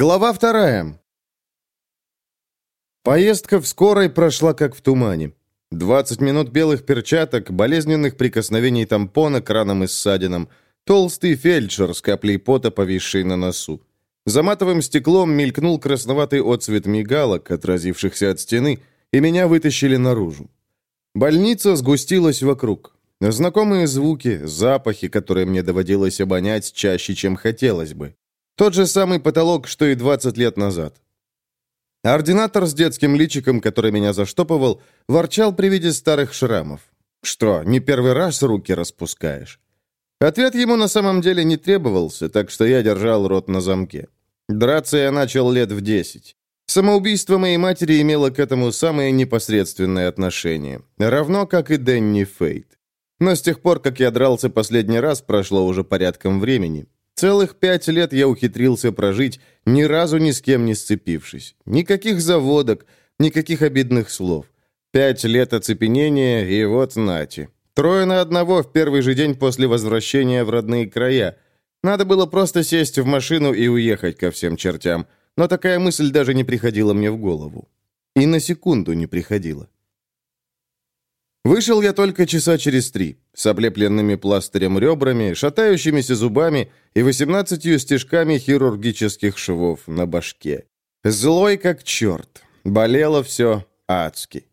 Глава вторая. Поездка в скорой прошла как в тумане. 20 минут белых перчаток, болезненных прикосновений тампона к ранам и ссадинам, толстый фельдшер с каплей пота, повисший на носу. За матовым стеклом мелькнул красноватый отцвет мигалок, отразившихся от стены, и меня вытащили наружу. Больница сгустилась вокруг. Знакомые звуки, запахи, которые мне доводилось обонять чаще, чем хотелось бы. Тот же самый потолок, что и 20 лет назад. Ординатор с детским личиком, который меня заштопывал, ворчал при виде старых шрамов. «Что, не первый раз руки распускаешь?» Ответ ему на самом деле не требовался, так что я держал рот на замке. Драться я начал лет в десять. Самоубийство моей матери имело к этому самое непосредственное отношение, равно как и Дэнни Фейт. Но с тех пор, как я дрался последний раз, прошло уже порядком времени. Целых пять лет я ухитрился прожить, ни разу ни с кем не сцепившись. Никаких заводок, никаких обидных слов. Пять лет оцепенения, и вот нати. Трое на одного в первый же день после возвращения в родные края. Надо было просто сесть в машину и уехать ко всем чертям. Но такая мысль даже не приходила мне в голову. И на секунду не приходила. Вышел я только часа через три, с облепленными пластырем ребрами, шатающимися зубами и восемнадцатью стежками хирургических швов на башке. Злой как черт. Болело все адски.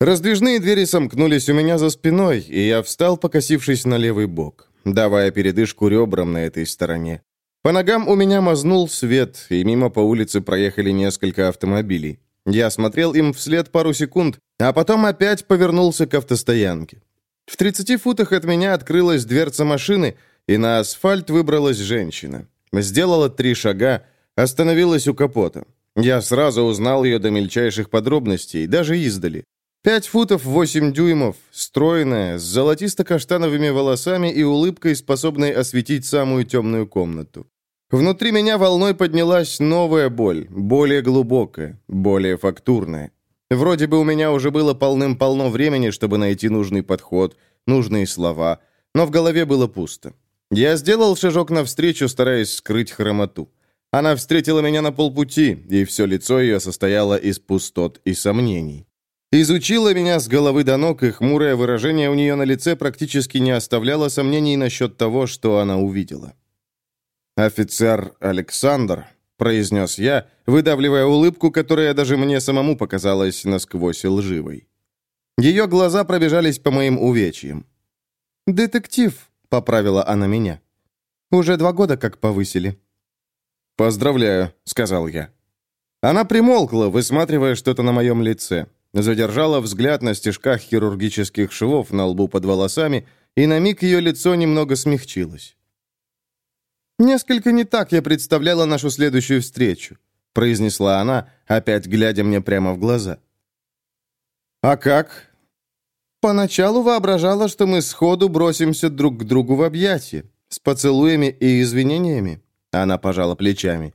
Раздвижные двери сомкнулись у меня за спиной, и я встал, покосившись на левый бок, давая передышку ребрам на этой стороне. По ногам у меня мазнул свет, и мимо по улице проехали несколько автомобилей. Я смотрел им вслед пару секунд, а потом опять повернулся к автостоянке. В 30 футах от меня открылась дверца машины, и на асфальт выбралась женщина. Сделала три шага, остановилась у капота. Я сразу узнал ее до мельчайших подробностей, даже издали. Пять футов восемь дюймов, стройная, с золотисто-каштановыми волосами и улыбкой, способной осветить самую темную комнату. Внутри меня волной поднялась новая боль, более глубокая, более фактурная. Вроде бы у меня уже было полным-полно времени, чтобы найти нужный подход, нужные слова, но в голове было пусто. Я сделал шажок навстречу, стараясь скрыть хромоту. Она встретила меня на полпути, и все лицо ее состояло из пустот и сомнений. Изучила меня с головы до ног, и хмурое выражение у нее на лице практически не оставляло сомнений насчет того, что она увидела. «Офицер Александр», — произнес я, выдавливая улыбку, которая даже мне самому показалась насквозь лживой. Ее глаза пробежались по моим увечьям. «Детектив», — поправила она меня. «Уже два года как повысили». «Поздравляю», — сказал я. Она примолкла, высматривая что-то на моем лице. Задержала взгляд на стежках хирургических швов на лбу под волосами, и на миг ее лицо немного смягчилось. «Несколько не так я представляла нашу следующую встречу», произнесла она, опять глядя мне прямо в глаза. «А как?» «Поначалу воображала, что мы сходу бросимся друг к другу в объятия, с поцелуями и извинениями», она пожала плечами.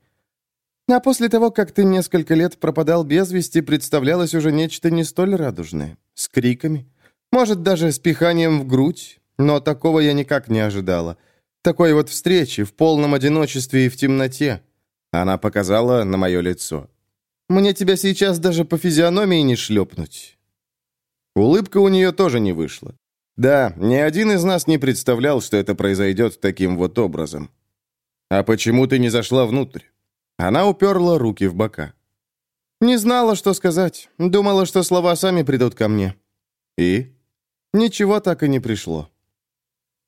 «А после того, как ты несколько лет пропадал без вести, представлялось уже нечто не столь радужное, с криками, может, даже с пиханием в грудь, но такого я никак не ожидала» такой вот встречи, в полном одиночестве и в темноте». Она показала на мое лицо. «Мне тебя сейчас даже по физиономии не шлепнуть». Улыбка у нее тоже не вышла. Да, ни один из нас не представлял, что это произойдет таким вот образом. «А почему ты не зашла внутрь?» Она уперла руки в бока. «Не знала, что сказать. Думала, что слова сами придут ко мне». «И?» «Ничего так и не пришло».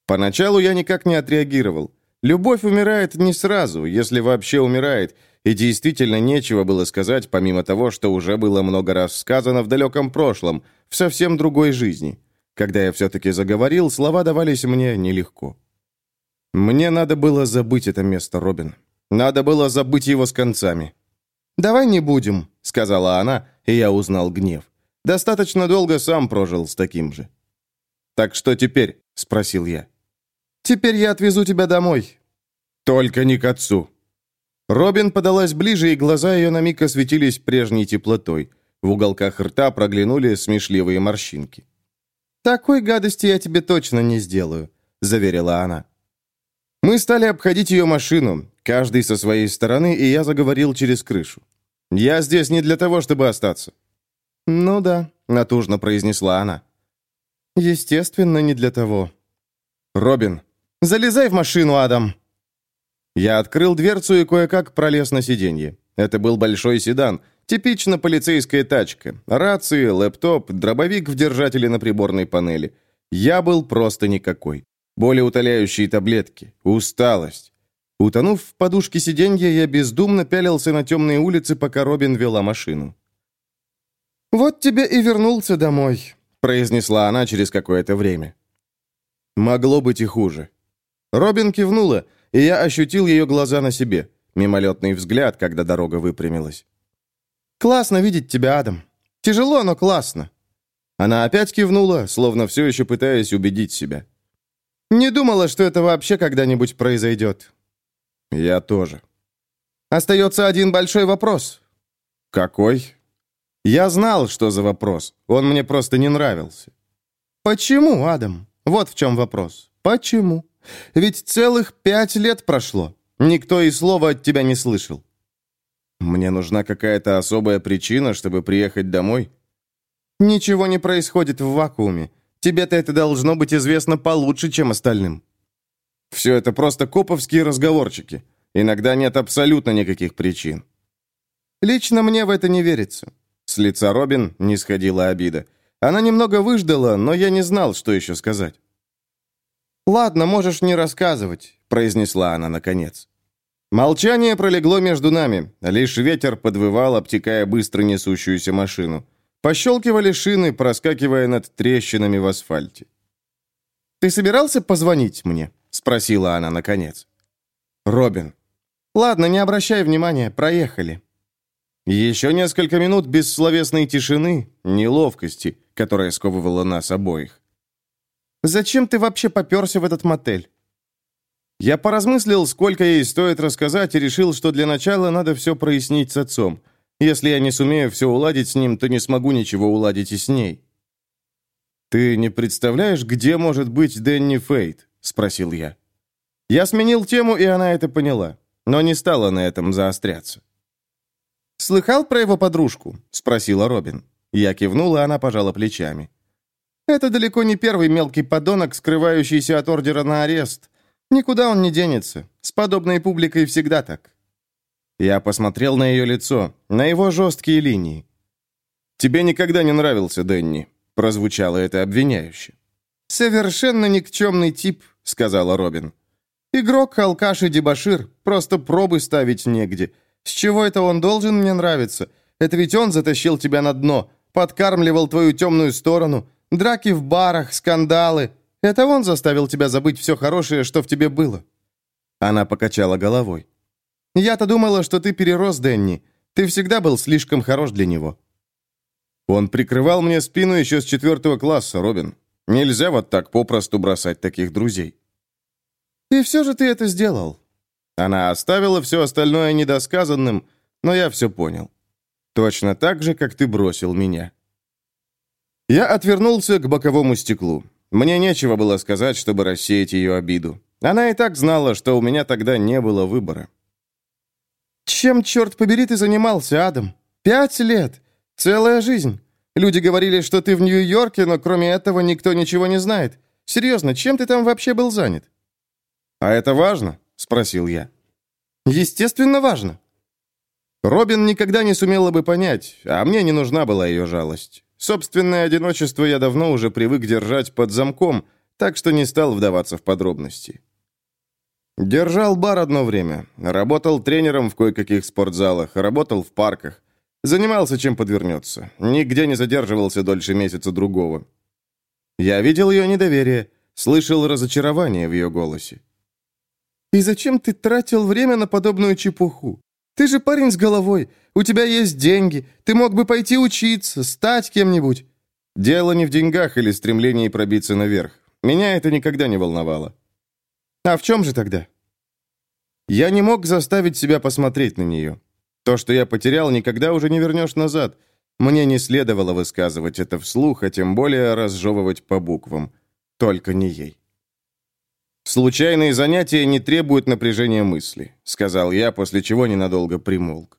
Поначалу я никак не отреагировал. Любовь умирает не сразу, если вообще умирает, и действительно нечего было сказать, помимо того, что уже было много раз сказано в далеком прошлом, в совсем другой жизни. Когда я все-таки заговорил, слова давались мне нелегко. Мне надо было забыть это место, Робин. Надо было забыть его с концами. «Давай не будем», — сказала она, и я узнал гнев. Достаточно долго сам прожил с таким же. «Так что теперь?» — спросил я. Теперь я отвезу тебя домой». «Только не к отцу». Робин подалась ближе, и глаза ее на миг осветились прежней теплотой. В уголках рта проглянули смешливые морщинки. «Такой гадости я тебе точно не сделаю», — заверила она. Мы стали обходить ее машину, каждый со своей стороны, и я заговорил через крышу. «Я здесь не для того, чтобы остаться». «Ну да», — натужно произнесла она. «Естественно, не для того». «Робин, залезай в машину, Адам!» Я открыл дверцу и кое-как пролез на сиденье. Это был большой седан, типично полицейская тачка. Рации, лэптоп, дробовик в держателе на приборной панели. Я был просто никакой. Более утоляющие таблетки, усталость. Утонув в подушке сиденья, я бездумно пялился на темные улицы, пока Робин вела машину. «Вот тебе и вернулся домой», — произнесла она через какое-то время. Могло быть и хуже. Робин кивнула, и я ощутил ее глаза на себе. Мимолетный взгляд, когда дорога выпрямилась. «Классно видеть тебя, Адам. Тяжело, но классно». Она опять кивнула, словно все еще пытаясь убедить себя. «Не думала, что это вообще когда-нибудь произойдет». «Я тоже». «Остается один большой вопрос». «Какой?» «Я знал, что за вопрос. Он мне просто не нравился». «Почему, Адам? Вот в чем вопрос. Почему? Ведь целых пять лет прошло. Никто и слова от тебя не слышал». «Мне нужна какая-то особая причина, чтобы приехать домой?» «Ничего не происходит в вакууме. Тебе-то это должно быть известно получше, чем остальным». «Все это просто коповские разговорчики. Иногда нет абсолютно никаких причин». «Лично мне в это не верится». С лица Робин не сходила обида. Она немного выждала, но я не знал, что еще сказать. «Ладно, можешь не рассказывать», — произнесла она наконец. Молчание пролегло между нами, лишь ветер подвывал, обтекая быстро несущуюся машину. Пощелкивали шины, проскакивая над трещинами в асфальте. «Ты собирался позвонить мне?» — спросила она наконец. «Робин». «Ладно, не обращай внимания, проехали». Еще несколько минут бессловесной тишины, неловкости, которая сковывала нас обоих. «Зачем ты вообще поперся в этот мотель?» Я поразмыслил, сколько ей стоит рассказать, и решил, что для начала надо все прояснить с отцом. Если я не сумею все уладить с ним, то не смогу ничего уладить и с ней. «Ты не представляешь, где может быть Дэнни Фейт?» — спросил я. Я сменил тему, и она это поняла, но не стала на этом заостряться. «Слыхал про его подружку?» — спросила Робин. Я кивнул, и она пожала плечами. «Это далеко не первый мелкий подонок, скрывающийся от ордера на арест. Никуда он не денется. С подобной публикой всегда так». Я посмотрел на ее лицо, на его жесткие линии. «Тебе никогда не нравился Дэнни», — прозвучало это обвиняюще. «Совершенно никчемный тип», — сказала Робин. «Игрок, алкаш и дебошир, просто пробы ставить негде. С чего это он должен мне нравиться? Это ведь он затащил тебя на дно, подкармливал твою темную сторону, драки в барах, скандалы. Это он заставил тебя забыть все хорошее, что в тебе было». Она покачала головой. Я-то думала, что ты перерос Дэнни. Ты всегда был слишком хорош для него». «Он прикрывал мне спину еще с четвертого класса, Робин. Нельзя вот так попросту бросать таких друзей». «И все же ты это сделал». Она оставила все остальное недосказанным, но я все понял. Точно так же, как ты бросил меня. Я отвернулся к боковому стеклу. Мне нечего было сказать, чтобы рассеять ее обиду. Она и так знала, что у меня тогда не было выбора. Чем, черт побери, ты занимался, Адам? Пять лет. Целая жизнь. Люди говорили, что ты в Нью-Йорке, но кроме этого никто ничего не знает. Серьезно, чем ты там вообще был занят?» «А это важно?» — спросил я. «Естественно, важно». Робин никогда не сумела бы понять, а мне не нужна была ее жалость. Собственное одиночество я давно уже привык держать под замком, так что не стал вдаваться в подробности. Держал бар одно время. Работал тренером в кое-каких спортзалах, работал в парках. Занимался чем подвернется. Нигде не задерживался дольше месяца другого. Я видел ее недоверие, слышал разочарование в ее голосе. «И зачем ты тратил время на подобную чепуху? Ты же парень с головой, у тебя есть деньги, ты мог бы пойти учиться, стать кем-нибудь». Дело не в деньгах или стремлении пробиться наверх. Меня это никогда не волновало. А в чем же тогда? Я не мог заставить себя посмотреть на нее. То, что я потерял, никогда уже не вернешь назад. Мне не следовало высказывать это вслух, а тем более разжевывать по буквам. Только не ей. «Случайные занятия не требуют напряжения мысли», — сказал я, после чего ненадолго примолк.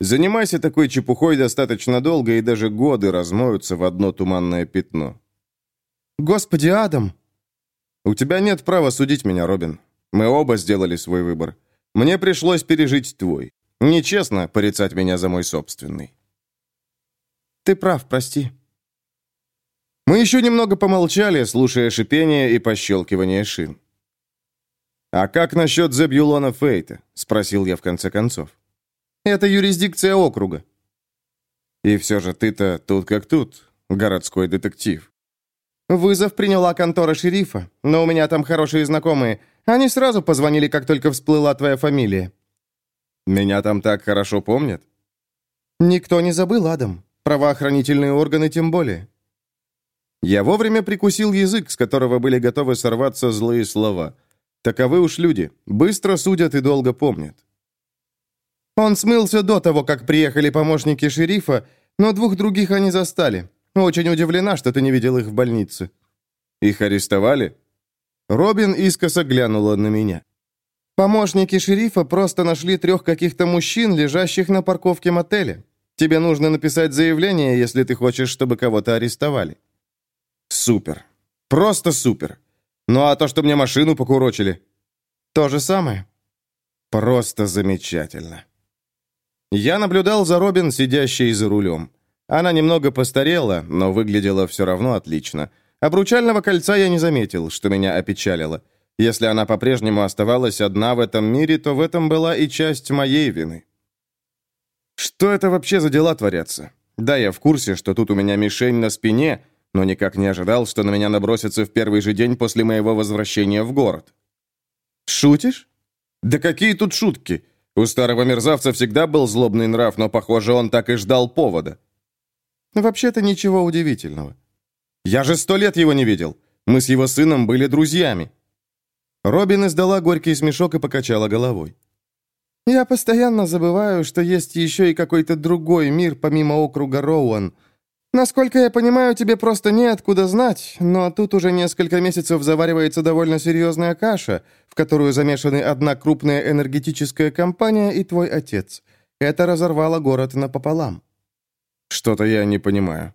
«Занимайся такой чепухой достаточно долго, и даже годы размоются в одно туманное пятно». «Господи, Адам!» «У тебя нет права судить меня, Робин. Мы оба сделали свой выбор. Мне пришлось пережить твой. Нечестно порицать меня за мой собственный». «Ты прав, прости», мы еще немного помолчали, слушая шипение и пощелкивание шин. «А как насчет Зебюлона Фейта?» — спросил я в конце концов. «Это юрисдикция округа». «И все же ты-то тут как тут, городской детектив». «Вызов приняла контора шерифа, но у меня там хорошие знакомые. Они сразу позвонили, как только всплыла твоя фамилия». «Меня там так хорошо помнят?» «Никто не забыл, Адам. Правоохранительные органы тем более». Я вовремя прикусил язык, с которого были готовы сорваться злые слова. Таковы уж люди. Быстро судят и долго помнят. Он смылся до того, как приехали помощники шерифа, но двух других они застали. Очень удивлена, что ты не видел их в больнице. Их арестовали? Робин искоса глянула на меня. Помощники шерифа просто нашли трех каких-то мужчин, лежащих на парковке мотеля. Тебе нужно написать заявление, если ты хочешь, чтобы кого-то арестовали. Супер. Просто супер. Ну а то, что мне машину покурочили? То же самое. Просто замечательно. Я наблюдал за Робин, сидящей за рулем. Она немного постарела, но выглядела все равно отлично. Обручального кольца я не заметил, что меня опечалило. Если она по-прежнему оставалась одна в этом мире, то в этом была и часть моей вины. Что это вообще за дела творятся? Да, я в курсе, что тут у меня мишень на спине, но никак не ожидал, что на меня набросятся в первый же день после моего возвращения в город. «Шутишь?» «Да какие тут шутки? У старого мерзавца всегда был злобный нрав, но, похоже, он так и ждал повода». «Вообще-то ничего удивительного». «Я же сто лет его не видел. Мы с его сыном были друзьями». Робин издала горький смешок и покачала головой. «Я постоянно забываю, что есть еще и какой-то другой мир, помимо округа Роуан, Насколько я понимаю, тебе просто неоткуда знать, но тут уже несколько месяцев заваривается довольно серьезная каша, в которую замешаны одна крупная энергетическая компания и твой отец. Это разорвало город напополам. Что-то я не понимаю.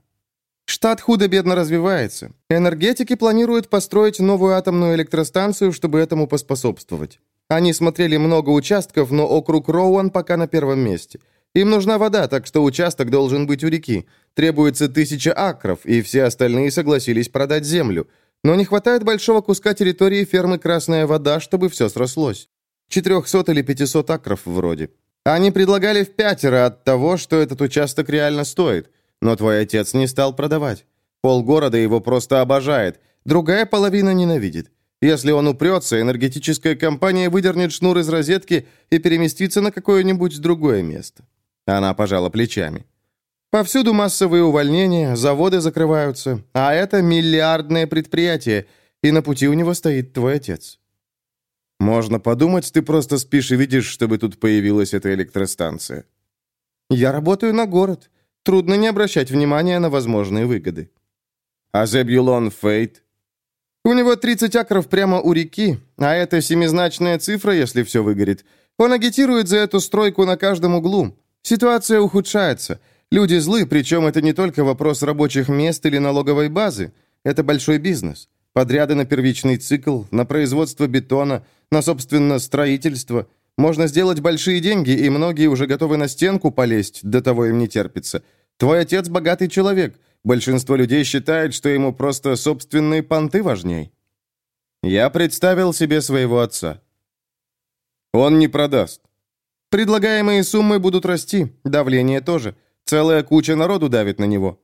Штат худо-бедно развивается. Энергетики планируют построить новую атомную электростанцию, чтобы этому поспособствовать. Они смотрели много участков, но округ Роуан пока на первом месте – им нужна вода, так что участок должен быть у реки. Требуется тысяча акров, и все остальные согласились продать землю. Но не хватает большого куска территории фермы «Красная вода», чтобы все срослось. 400 или 500 акров вроде. Они предлагали в пятеро от того, что этот участок реально стоит. Но твой отец не стал продавать. Полгорода его просто обожает, другая половина ненавидит. Если он упрется, энергетическая компания выдернет шнур из розетки и переместится на какое-нибудь другое место. Она пожала плечами. Повсюду массовые увольнения, заводы закрываются, а это миллиардное предприятие, и на пути у него стоит твой отец. Можно подумать, ты просто спишь и видишь, чтобы тут появилась эта электростанция. Я работаю на город. Трудно не обращать внимания на возможные выгоды. А Зебюлон Фейт? У него 30 акров прямо у реки, а это семизначная цифра, если все выгорит. Он агитирует за эту стройку на каждом углу. Ситуация ухудшается. Люди злы, причем это не только вопрос рабочих мест или налоговой базы. Это большой бизнес. Подряды на первичный цикл, на производство бетона, на, собственно, строительство. Можно сделать большие деньги, и многие уже готовы на стенку полезть, до того им не терпится. Твой отец богатый человек. Большинство людей считает, что ему просто собственные понты важней. Я представил себе своего отца. Он не продаст. Предлагаемые суммы будут расти, давление тоже. Целая куча народу давит на него.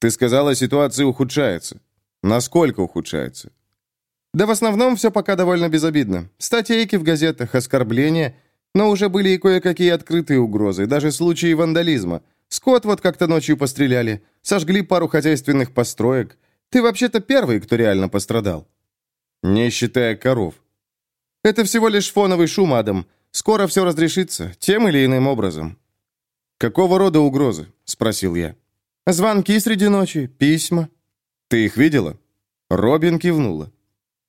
Ты сказала, ситуация ухудшается. Насколько ухудшается? Да в основном все пока довольно безобидно. Статейки в газетах, оскорбления, но уже были и кое-какие открытые угрозы, даже случаи вандализма. Скот вот как-то ночью постреляли, сожгли пару хозяйственных построек. Ты вообще-то первый, кто реально пострадал. Не считая коров. Это всего лишь фоновый шум, Адам. Скоро все разрешится, тем или иным образом». «Какого рода угрозы?» – спросил я. «Звонки среди ночи, письма». «Ты их видела?» Робин кивнула.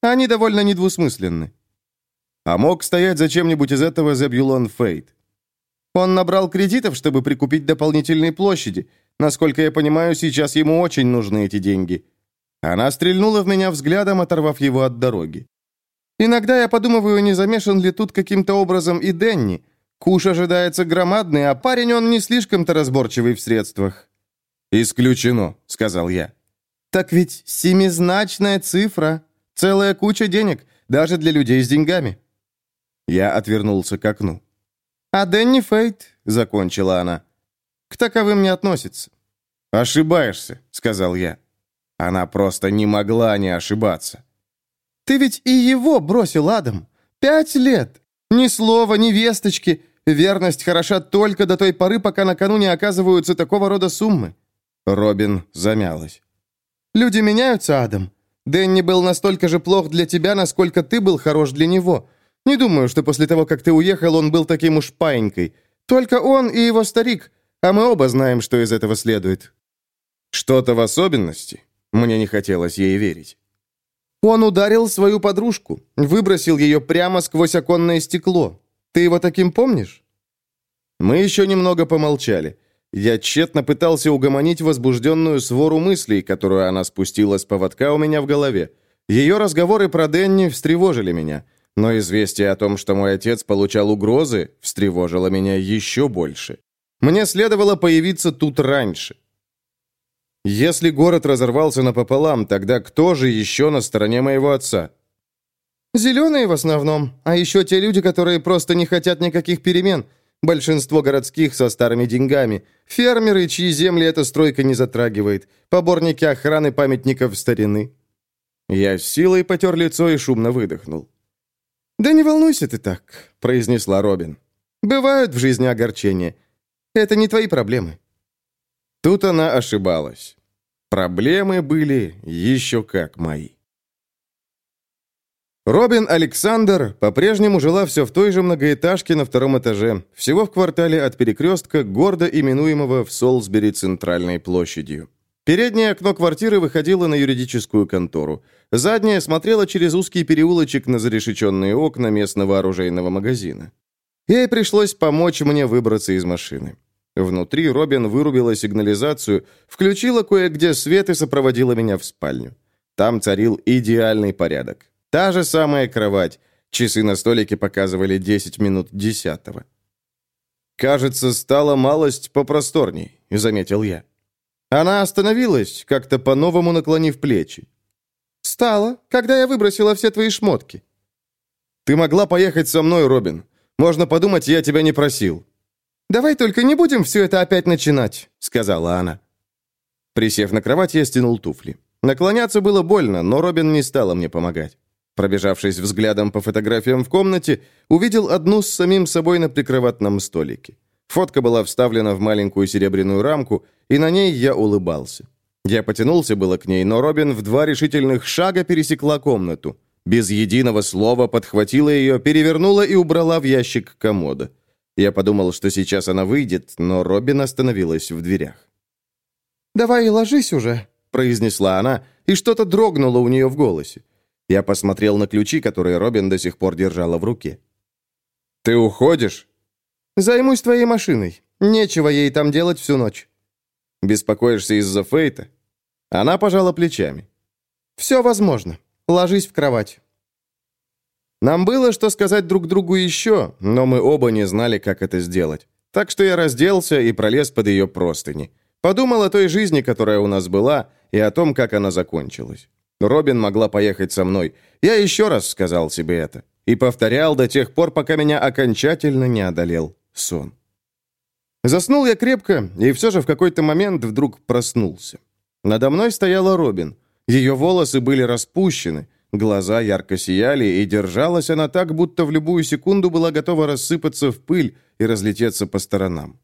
Они довольно недвусмысленны. А мог стоять за чем-нибудь из этого Зебюлон Фейт? Он набрал кредитов, чтобы прикупить дополнительные площади. Насколько я понимаю, сейчас ему очень нужны эти деньги. Она стрельнула в меня взглядом, оторвав его от дороги. Иногда я подумываю, не замешан ли тут каким-то образом и Денни. Куш ожидается громадный, а парень он не слишком-то разборчивый в средствах. «Исключено», — сказал я. «Так ведь семизначная цифра. Целая куча денег, даже для людей с деньгами». Я отвернулся к окну. «А Дэнни Фейт», — закончила она, — «к таковым не относится». «Ошибаешься», — сказал я. Она просто не могла не ошибаться. «Ты ведь и его бросил, Адам. Пять лет. Ни слова, ни весточки. Верность хороша только до той поры, пока накануне оказываются такого рода суммы». Робин замялась. «Люди меняются, Адам. Дэнни был настолько же плох для тебя, насколько ты был хорош для него. Не думаю, что после того, как ты уехал, он был таким уж паинькой. Только он и его старик, а мы оба знаем, что из этого следует». «Что-то в особенности?» Мне не хотелось ей верить. Он ударил свою подружку, выбросил ее прямо сквозь оконное стекло. Ты его таким помнишь?» Мы еще немного помолчали. Я тщетно пытался угомонить возбужденную свору мыслей, которую она спустила с поводка у меня в голове. Ее разговоры про Денни встревожили меня, но известие о том, что мой отец получал угрозы, встревожило меня еще больше. Мне следовало появиться тут раньше. Если город разорвался напополам, тогда кто же еще на стороне моего отца? Зеленые в основном, а еще те люди, которые просто не хотят никаких перемен. Большинство городских со старыми деньгами. Фермеры, чьи земли эта стройка не затрагивает. Поборники охраны памятников старины. Я с силой потер лицо и шумно выдохнул. «Да не волнуйся ты так», — произнесла Робин. «Бывают в жизни огорчения. Это не твои проблемы». Тут она ошибалась. Проблемы были еще как мои. Робин Александр по-прежнему жила все в той же многоэтажке на втором этаже, всего в квартале от перекрестка, гордо именуемого в Солсбери центральной площадью. Переднее окно квартиры выходило на юридическую контору. Заднее смотрело через узкий переулочек на зарешеченные окна местного оружейного магазина. Ей пришлось помочь мне выбраться из машины. Внутри Робин вырубила сигнализацию, включила кое-где свет и сопроводила меня в спальню. Там царил идеальный порядок. Та же самая кровать. Часы на столике показывали 10 минут десятого. «Кажется, стало малость попросторней», — заметил я. Она остановилась, как-то по-новому наклонив плечи. «Стало, когда я выбросила все твои шмотки». «Ты могла поехать со мной, Робин. Можно подумать, я тебя не просил». «Давай только не будем все это опять начинать», — сказала она. Присев на кровать, я стянул туфли. Наклоняться было больно, но Робин не стала мне помогать. Пробежавшись взглядом по фотографиям в комнате, увидел одну с самим собой на прикроватном столике. Фотка была вставлена в маленькую серебряную рамку, и на ней я улыбался. Я потянулся было к ней, но Робин в два решительных шага пересекла комнату. Без единого слова подхватила ее, перевернула и убрала в ящик комода. Я подумал, что сейчас она выйдет, но Робин остановилась в дверях. «Давай ложись уже», — произнесла она, и что-то дрогнуло у нее в голосе. Я посмотрел на ключи, которые Робин до сих пор держала в руке. «Ты уходишь?» «Займусь твоей машиной. Нечего ей там делать всю ночь». «Беспокоишься из-за Фейта?» Она пожала плечами. «Все возможно. Ложись в кровать». Нам было что сказать друг другу еще, но мы оба не знали, как это сделать. Так что я разделся и пролез под ее простыни. Подумал о той жизни, которая у нас была, и о том, как она закончилась. Робин могла поехать со мной. Я еще раз сказал себе это. И повторял до тех пор, пока меня окончательно не одолел сон. Заснул я крепко, и все же в какой-то момент вдруг проснулся. Надо мной стояла Робин. Ее волосы были распущены, Глаза ярко сияли, и держалась она так, будто в любую секунду была готова рассыпаться в пыль и разлететься по сторонам.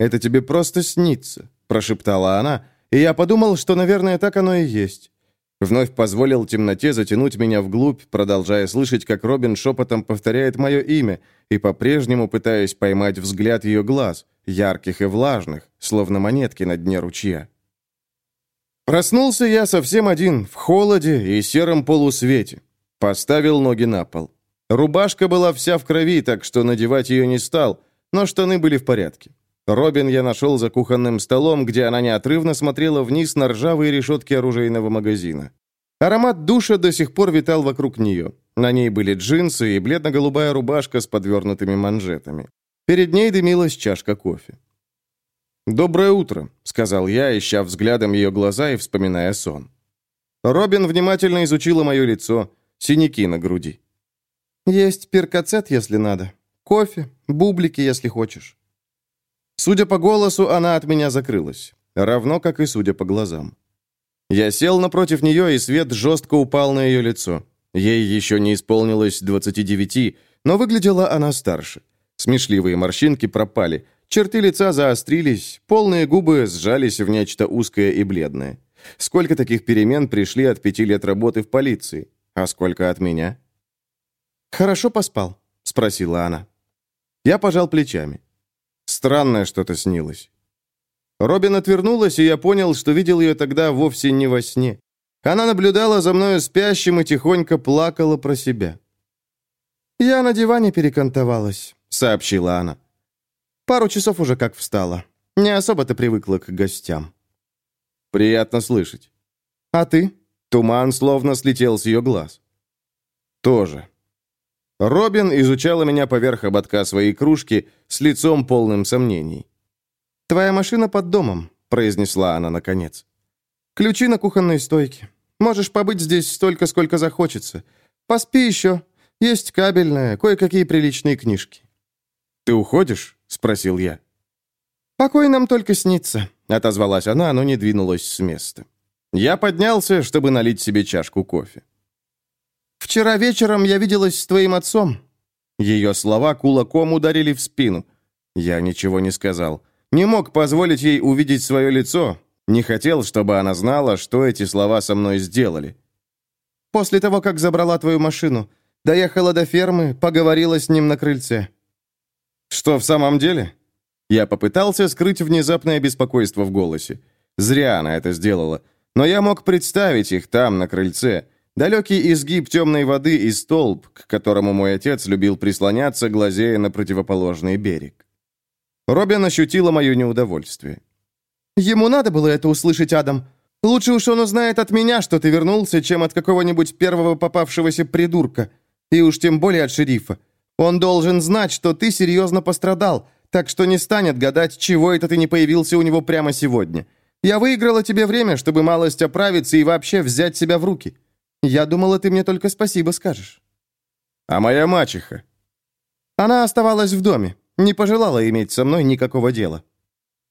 «Это тебе просто снится», — прошептала она, и я подумал, что, наверное, так оно и есть. Вновь позволил темноте затянуть меня вглубь, продолжая слышать, как Робин шепотом повторяет мое имя, и по-прежнему пытаясь поймать взгляд ее глаз, ярких и влажных, словно монетки на дне ручья. Проснулся я совсем один, в холоде и сером полусвете. Поставил ноги на пол. Рубашка была вся в крови, так что надевать ее не стал, но штаны были в порядке. Робин я нашел за кухонным столом, где она неотрывно смотрела вниз на ржавые решетки оружейного магазина. Аромат душа до сих пор витал вокруг нее. На ней были джинсы и бледно-голубая рубашка с подвернутыми манжетами. Перед ней дымилась чашка кофе. «Доброе утро», — сказал я, ища взглядом ее глаза и вспоминая сон. Робин внимательно изучила мое лицо, синяки на груди. «Есть перкацет, если надо. Кофе, бублики, если хочешь». Судя по голосу, она от меня закрылась, равно как и судя по глазам. Я сел напротив нее, и свет жестко упал на ее лицо. Ей еще не исполнилось 29, но выглядела она старше. Смешливые морщинки пропали, черты лица заострились, полные губы сжались в нечто узкое и бледное. Сколько таких перемен пришли от пяти лет работы в полиции? А сколько от меня? «Хорошо поспал?» — спросила она. Я пожал плечами. Странное что-то снилось. Робин отвернулась, и я понял, что видел ее тогда вовсе не во сне. Она наблюдала за мною спящим и тихонько плакала про себя. «Я на диване перекантовалась», — сообщила она. «Пару часов уже как встала. Не особо-то привыкла к гостям». «Приятно слышать». «А ты?» Туман словно слетел с ее глаз. «Тоже». Робин изучала меня поверх ободка своей кружки с лицом полным сомнений. «Твоя машина под домом», — произнесла она наконец. «Ключи на кухонной стойке. Можешь побыть здесь столько, сколько захочется. Поспи еще. Есть кабельная, кое-какие приличные книжки». «Ты уходишь?» — спросил я. «Покой нам только снится», — отозвалась она, но не двинулась с места. Я поднялся, чтобы налить себе чашку кофе. «Вчера вечером я виделась с твоим отцом». Ее слова кулаком ударили в спину. Я ничего не сказал. Не мог позволить ей увидеть свое лицо. Не хотел, чтобы она знала, что эти слова со мной сделали. «После того, как забрала твою машину, доехала до фермы, поговорила с ним на крыльце». «Что, в самом деле?» Я попытался скрыть внезапное беспокойство в голосе. Зря она это сделала. Но я мог представить их там, на крыльце. Далекий изгиб темной воды и столб, к которому мой отец любил прислоняться, глазея на противоположный берег. Робин ощутила мое неудовольствие. «Ему надо было это услышать, Адам. Лучше уж он узнает от меня, что ты вернулся, чем от какого-нибудь первого попавшегося придурка. И уж тем более от шерифа. Он должен знать, что ты серьезно пострадал, так что не станет гадать, чего это ты не появился у него прямо сегодня. Я выиграла тебе время, чтобы малость оправиться и вообще взять себя в руки». Я думала, ты мне только спасибо скажешь». «А моя мачеха?» «Она оставалась в доме, не пожелала иметь со мной никакого дела».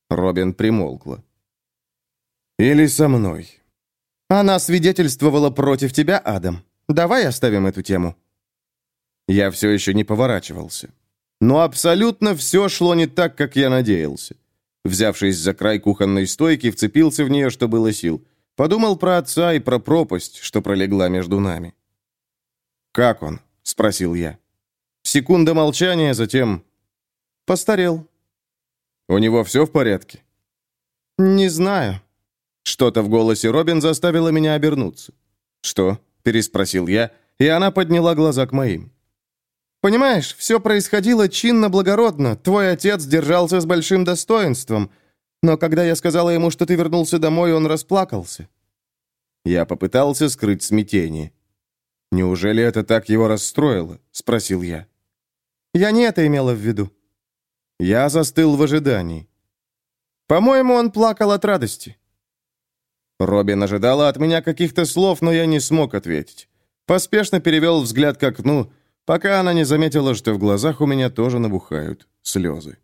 Робин примолкла. «Или со мной?» «Она свидетельствовала против тебя, Адам. Давай оставим эту тему». Я все еще не поворачивался. Но абсолютно все шло не так, как я надеялся. Взявшись за край кухонной стойки, вцепился в нее, что было сил – Подумал про отца и про пропасть, что пролегла между нами. «Как он?» — спросил я. Секунда молчания, затем... Постарел. «У него все в порядке?» «Не знаю». Что-то в голосе Робин заставило меня обернуться. «Что?» — переспросил я, и она подняла глаза к моим. «Понимаешь, все происходило чинно-благородно. Твой отец держался с большим достоинством. Но когда я сказала ему, что ты вернулся домой, он расплакался». Я попытался скрыть смятение. «Неужели это так его расстроило?» — спросил я. «Я не это имела в виду». Я застыл в ожидании. «По-моему, он плакал от радости». Робин ожидала от меня каких-то слов, но я не смог ответить. Поспешно перевел взгляд к окну, пока она не заметила, что в глазах у меня тоже набухают слезы.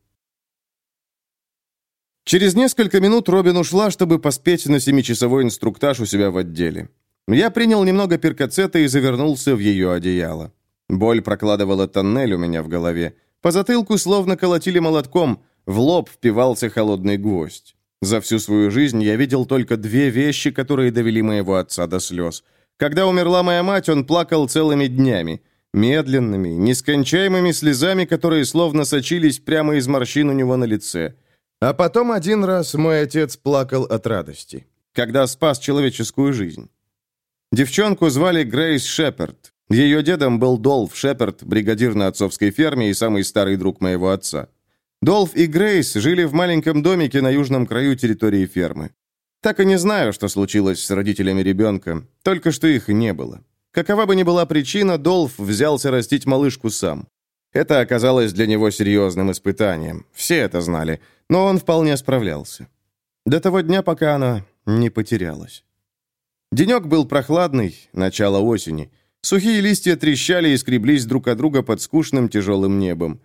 Через несколько минут Робин ушла, чтобы поспеть на семичасовой инструктаж у себя в отделе. Я принял немного перкацета и завернулся в ее одеяло. Боль прокладывала тоннель у меня в голове. По затылку словно колотили молотком, в лоб впивался холодный гвоздь. За всю свою жизнь я видел только две вещи, которые довели моего отца до слез. Когда умерла моя мать, он плакал целыми днями. Медленными, нескончаемыми слезами, которые словно сочились прямо из морщин у него на лице. А потом один раз мой отец плакал от радости, когда спас человеческую жизнь. Девчонку звали Грейс Шепард. Ее дедом был Долф Шепард, бригадир на отцовской ферме и самый старый друг моего отца. Долф и Грейс жили в маленьком домике на южном краю территории фермы. Так и не знаю, что случилось с родителями ребенка, только что их не было. Какова бы ни была причина, Долф взялся растить малышку сам. Это оказалось для него серьезным испытанием. Все это знали, но он вполне справлялся. До того дня, пока она не потерялась. Денек был прохладный, начало осени. Сухие листья трещали и скреблись друг от друга под скучным тяжелым небом.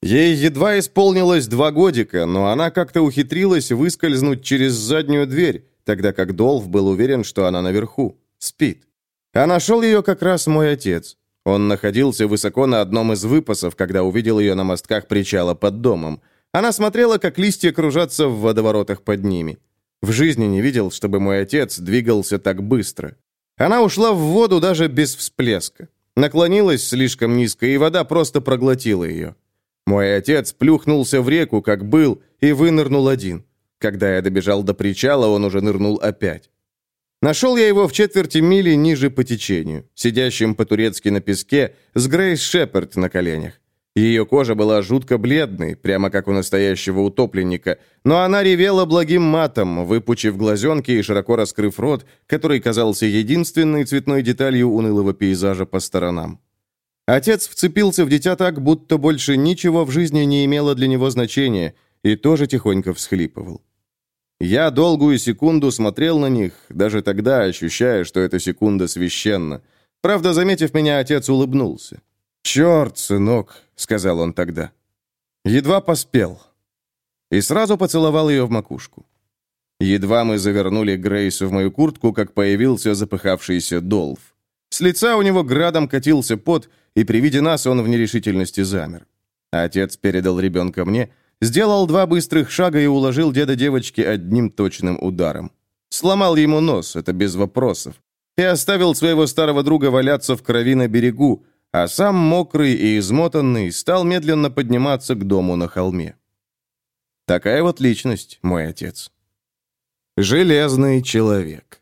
Ей едва исполнилось два годика, но она как-то ухитрилась выскользнуть через заднюю дверь, тогда как Долф был уверен, что она наверху, спит. А нашел ее как раз мой отец. Он находился высоко на одном из выпасов, когда увидел ее на мостках причала под домом. Она смотрела, как листья кружатся в водоворотах под ними. В жизни не видел, чтобы мой отец двигался так быстро. Она ушла в воду даже без всплеска. Наклонилась слишком низко, и вода просто проглотила ее. Мой отец плюхнулся в реку, как был, и вынырнул один. Когда я добежал до причала, он уже нырнул опять. Нашел я его в четверти мили ниже по течению, сидящим по-турецки на песке, с Грейс Шепард на коленях. Ее кожа была жутко бледной, прямо как у настоящего утопленника, но она ревела благим матом, выпучив глазенки и широко раскрыв рот, который казался единственной цветной деталью унылого пейзажа по сторонам. Отец вцепился в дитя так, будто больше ничего в жизни не имело для него значения, и тоже тихонько всхлипывал. Я долгую секунду смотрел на них, даже тогда ощущая, что эта секунда священна. Правда, заметив меня, отец улыбнулся. «Черт, сынок», — сказал он тогда. Едва поспел. И сразу поцеловал ее в макушку. Едва мы завернули Грейсу в мою куртку, как появился запыхавшийся Долф. С лица у него градом катился пот, и при виде нас он в нерешительности замер. Отец передал ребенка мне — Сделал два быстрых шага и уложил деда девочки одним точным ударом. Сломал ему нос, это без вопросов. И оставил своего старого друга валяться в крови на берегу, а сам, мокрый и измотанный, стал медленно подниматься к дому на холме. Такая вот личность, мой отец. Железный человек.